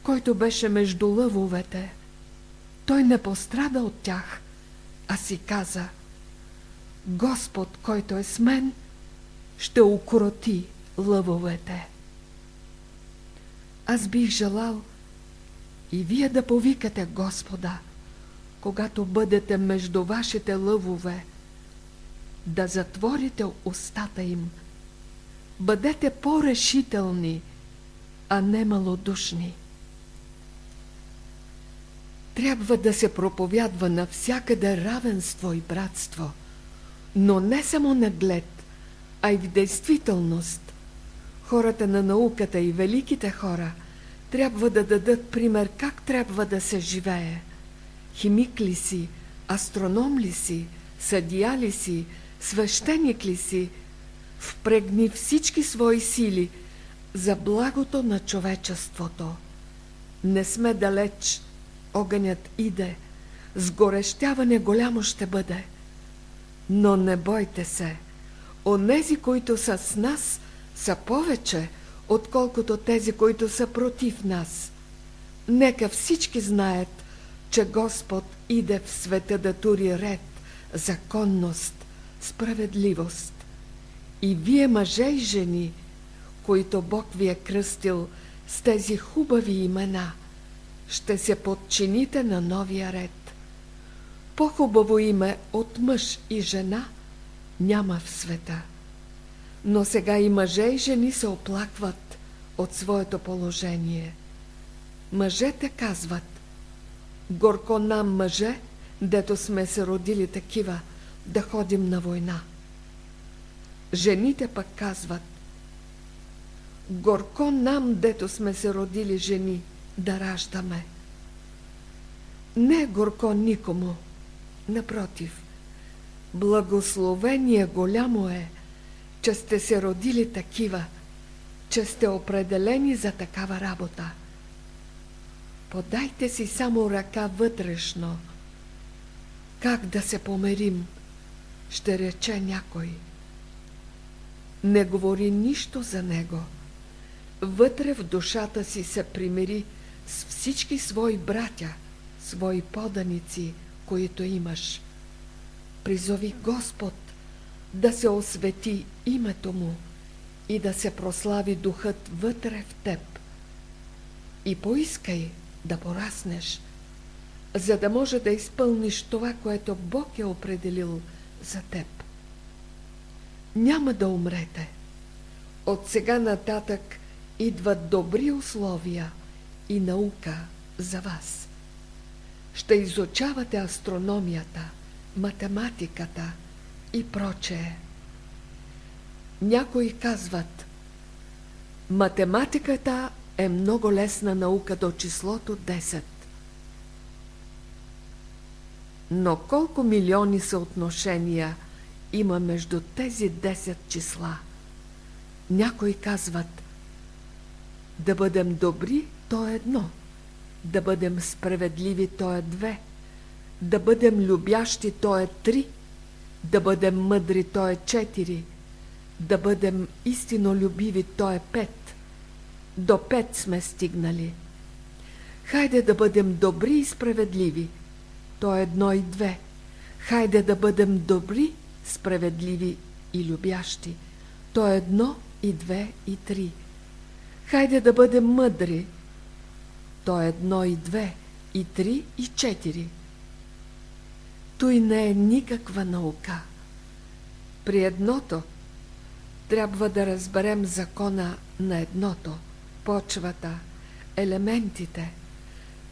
който беше между лъвовете. Той не пострада от тях, а си каза Господ, който е с мен, ще укроти лъвовете. Аз бих желал и вие да повикате Господа, когато бъдете между вашите лъвове, да затворите устата им. Бъдете по-решителни, а не малодушни. Трябва да се проповядва навсякъде равенство и братство, но не само наглед, а и в действителност. Хората на науката и великите хора трябва да дадат пример как трябва да се живее. Химик ли си, астроном ли си, съдия ли си, свещеник ли си, впрегни всички свои сили за благото на човечеството. Не сме далеч, огънят иде, сгорещяване голямо ще бъде. Но не бойте се – онези, които са с нас, са повече, отколкото тези, които са против нас. Нека всички знаят, че Господ иде в света да тури ред, законност, справедливост. И вие, мъже и жени, които Бог ви е кръстил с тези хубави имена, ще се подчините на новия ред. По-хубаво име от мъж и жена – няма в света. Но сега и мъже и жени се оплакват от своето положение. Мъжете казват Горко нам мъже, дето сме се родили такива, да ходим на война. Жените пък казват Горко нам, дето сме се родили жени, да раждаме. Не горко никому, напротив – Благословение голямо е, че сте се родили такива, че сте определени за такава работа. Подайте си само ръка вътрешно. Как да се померим, ще рече някой. Не говори нищо за него. Вътре в душата си се примири с всички свои братя, свои поданици, които имаш – призови Господ да се освети името Му и да се прослави Духът вътре в теб. И поискай да пораснеш, за да може да изпълниш това, което Бог е определил за теб. Няма да умрете. От сега нататък идват добри условия и наука за вас. Ще изучавате астрономията – математиката и прочее. Някои казват, математиката е много лесна наука до числото 10. Но колко милиони съотношения има между тези 10 числа? Някои казват, да бъдем добри, то е едно, да бъдем справедливи, то е две – да бъдем любящи, то е три. Да бъдем мъдри, то е четири. Да бъдем истинно любиви, то е пет. До пет сме стигнали. Хайде да бъдем добри и справедливи. То е едно и две. Хайде да бъдем добри, справедливи и любящи. То е едно и две и три. Хайде да бъдем мъдри. То е едно и две и три и четири. Той не е никаква наука. При едното трябва да разберем закона на едното, почвата, елементите.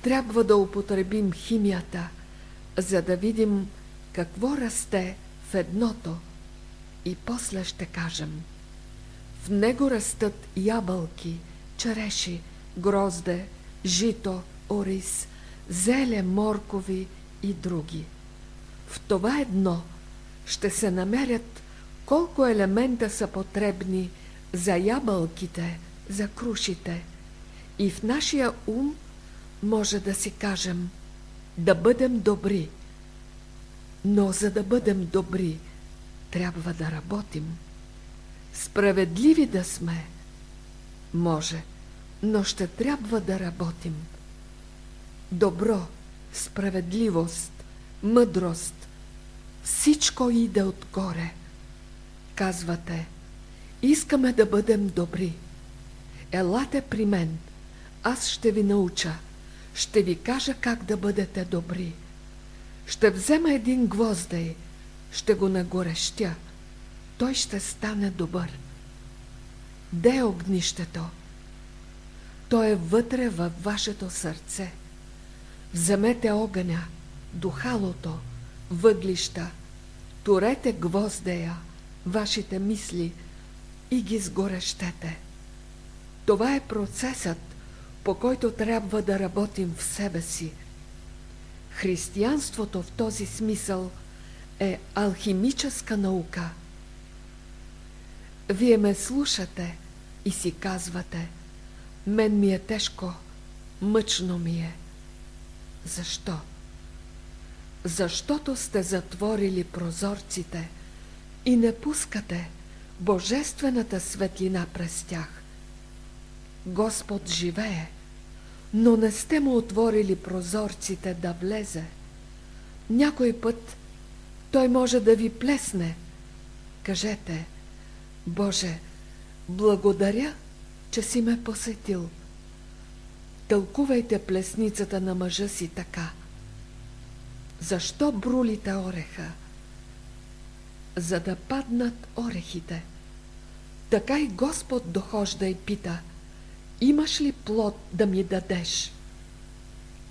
Трябва да употребим химията, за да видим какво расте в едното и после ще кажем. В него растат ябълки, череши, грозде, жито, ориз, зеле, моркови и други. В това едно ще се намерят колко елемента са потребни за ябълките, за крушите. И в нашия ум може да си кажем да бъдем добри. Но за да бъдем добри, трябва да работим. Справедливи да сме, може, но ще трябва да работим. Добро, справедливост, мъдрост, всичко иде отгоре. Казвате, искаме да бъдем добри. Елате при мен, аз ще ви науча, ще ви кажа как да бъдете добри. Ще взема един гвоздей, ще го нагорещя, той ще стане добър. Де е огнището? То е вътре във вашето сърце. Вземете огъня, духалото, въглища, турете гвоздея, вашите мисли и ги сгорещете. Това е процесът, по който трябва да работим в себе си. Християнството в този смисъл е алхимическа наука. Вие ме слушате и си казвате, мен ми е тежко, мъчно ми е. Защо? Защото сте затворили прозорците и не пускате божествената светлина през тях. Господ живее, но не сте му отворили прозорците да влезе. Някой път той може да ви плесне. Кажете, Боже, благодаря, че си ме посетил. Тълкувайте плесницата на мъжа си така. Защо брулите ореха? За да паднат орехите. Така и Господ дохожда и пита, имаш ли плод да ми дадеш?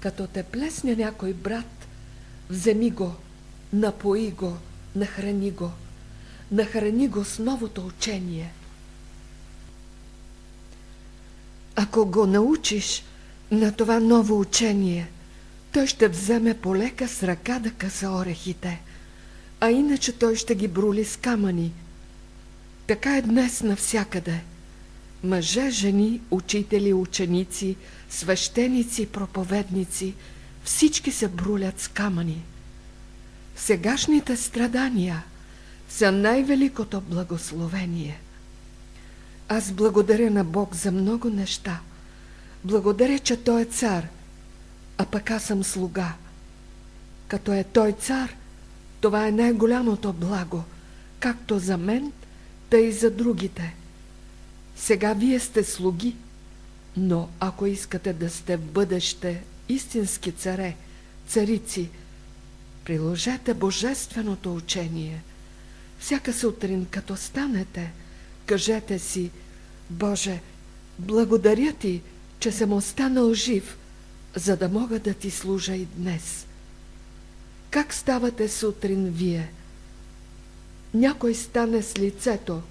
Като те плесне някой брат, вземи го, напои го, нахрани го. Нахрани го с новото учение. Ако го научиш на това ново учение, той ще вземе полека с ръка да къса орехите, а иначе той ще ги брули с камъни. Така е днес навсякъде. Мъже, жени, учители, ученици, свещеници, проповедници, всички се брулят с камъни. Сегашните страдания са най-великото благословение. Аз благодаря на Бог за много неща. Благодаря, че Той е цар, а пък аз съм слуга. Като е Той цар, това е най-голямото благо, както за мен, тъй и за другите. Сега вие сте слуги, но ако искате да сте в бъдеще истински царе, царици, приложете божественото учение. Всяка сутрин, като станете, кажете си, Боже, благодаря Ти, че съм останал жив, за да мога да Ти служа и днес. Как ставате сутрин вие? Някой стане с лицето,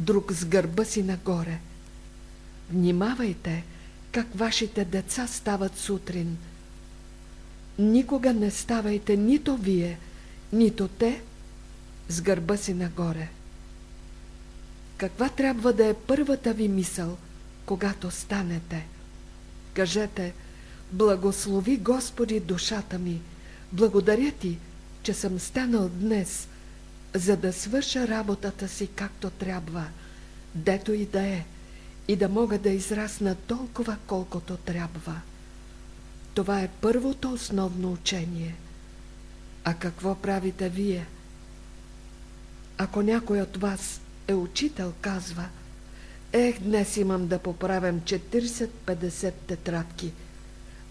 друг с гърба си нагоре. Внимавайте как вашите деца стават сутрин – Никога не ставайте нито вие, нито те с гърба си нагоре. Каква трябва да е първата ви мисъл, когато станете? Кажете, благослови Господи душата ми, благодаря ти, че съм станал днес, за да свърша работата си както трябва, дето и да е, и да мога да израсна толкова, колкото трябва. Това е първото основно учение. А какво правите вие? Ако някой от вас е учител, казва Ех, днес имам да поправям 40-50 тетрадки.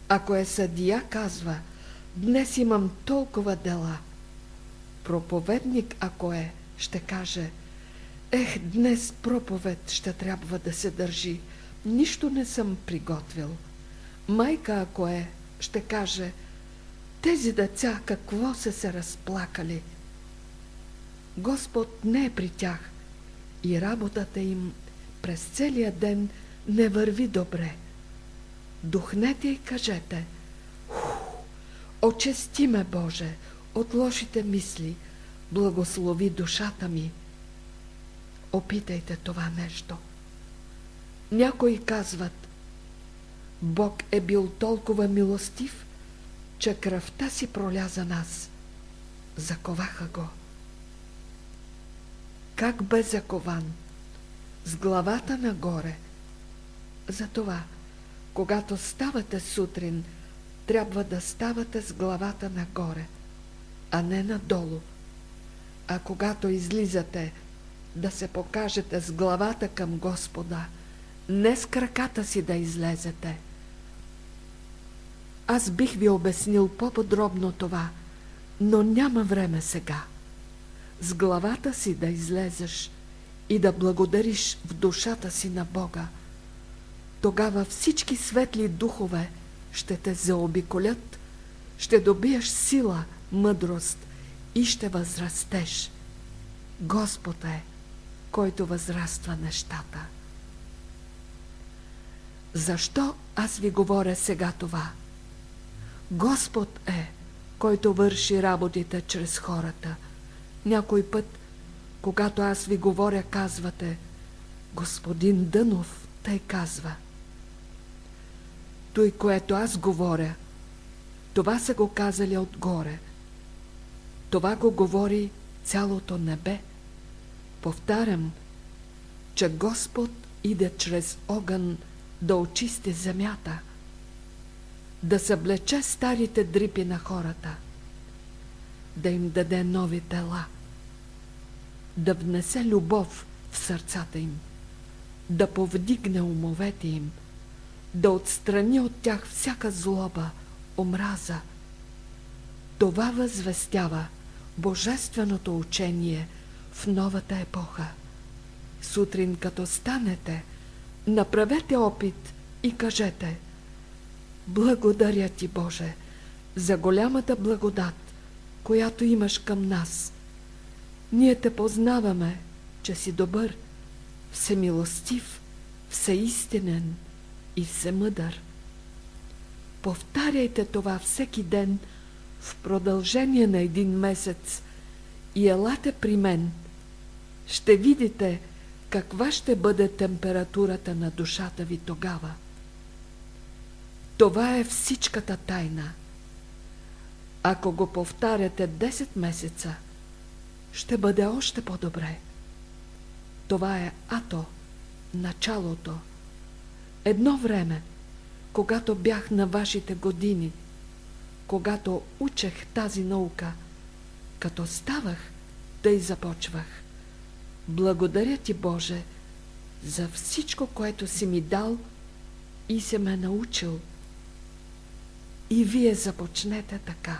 Ако е съдия, казва Днес имам толкова дела. Проповедник, ако е, ще каже Ех, днес проповед ще трябва да се държи. Нищо не съм приготвил. Майка, ако е, ще каже Тези деца какво са се разплакали – Господ не е при тях и работата им през целия ден не върви добре. Духнете и кажете Очести ме, Боже, от лошите мисли, благослови душата ми. Опитайте това нещо. Някои казват Бог е бил толкова милостив, че кръвта си проля за нас. Заковаха го. Как бе закован? С главата нагоре. Затова, когато ставате сутрин, трябва да ставате с главата нагоре, а не надолу. А когато излизате, да се покажете с главата към Господа, не с краката си да излезете. Аз бих ви обяснил по-подробно това, но няма време сега с главата си да излезеш и да благодариш в душата си на Бога, тогава всички светли духове ще те заобиколят, ще добиеш сила, мъдрост и ще възрастеш. Господ е, който възраства нещата. Защо аз ви говоря сега това? Господ е, който върши работите чрез хората – някой път, когато аз ви говоря, казвате, господин Дънов, тъй казва. Той, което аз говоря, това са го казали отгоре. Това го говори цялото небе. Повтарям, че Господ иде чрез огън да очисти земята, да съблече старите дрипи на хората, да им даде нови тела да внесе любов в сърцата им, да повдигне умовете им, да отстрани от тях всяка злоба, омраза. Това възвестява божественото учение в новата епоха. Сутрин като станете, направете опит и кажете Благодаря ти, Боже, за голямата благодат, която имаш към нас – ние те познаваме, че си добър, всемилостив, всеистинен и всемъдър. Повтаряйте това всеки ден в продължение на един месец и елате при мен. Ще видите каква ще бъде температурата на душата ви тогава. Това е всичката тайна. Ако го повтаряте 10 месеца, ще бъде още по-добре. Това е ато, началото. Едно време, когато бях на вашите години, когато учех тази наука, като ставах, тъй започвах. Благодаря ти, Боже, за всичко, което си ми дал и се ме научил. И вие започнете така.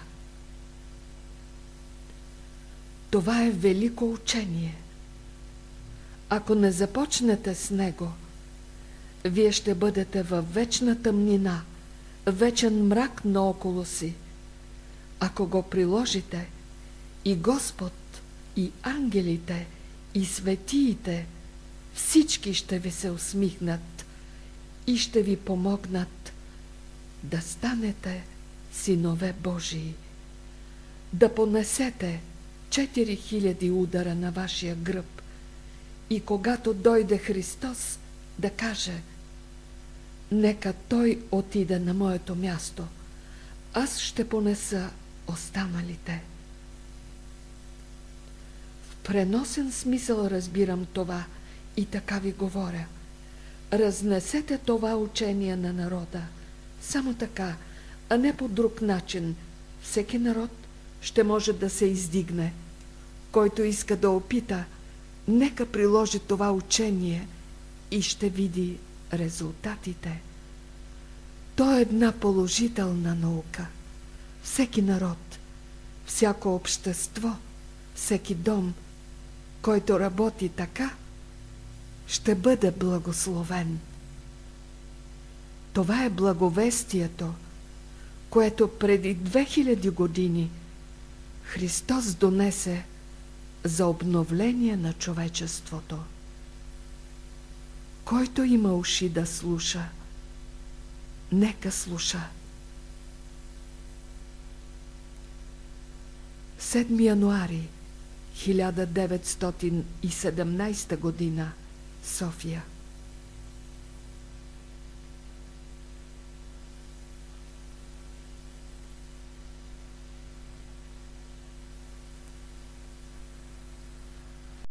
Това е велико учение. Ако не започнете с него, вие ще бъдете във вечна тъмнина, вечен мрак наоколо си. Ако го приложите, и Господ, и ангелите, и светиите, всички ще ви се усмихнат и ще ви помогнат да станете синове Божии, да понесете 4000 удара на вашия гръб и когато дойде Христос да каже Нека Той отиде на моето място, аз ще понеса останалите. В преносен смисъл разбирам това и така ви говоря. Разнесете това учение на народа. Само така, а не по друг начин, всеки народ ще може да се издигне. Който иска да опита, нека приложи това учение и ще види резултатите. То е една положителна наука. Всеки народ, всяко общество, всеки дом, който работи така, ще бъде благословен. Това е благовестието, което преди 2000 години Христос донесе за обновление на човечеството. Който има уши да слуша, нека слуша. 7 януари 1917 година София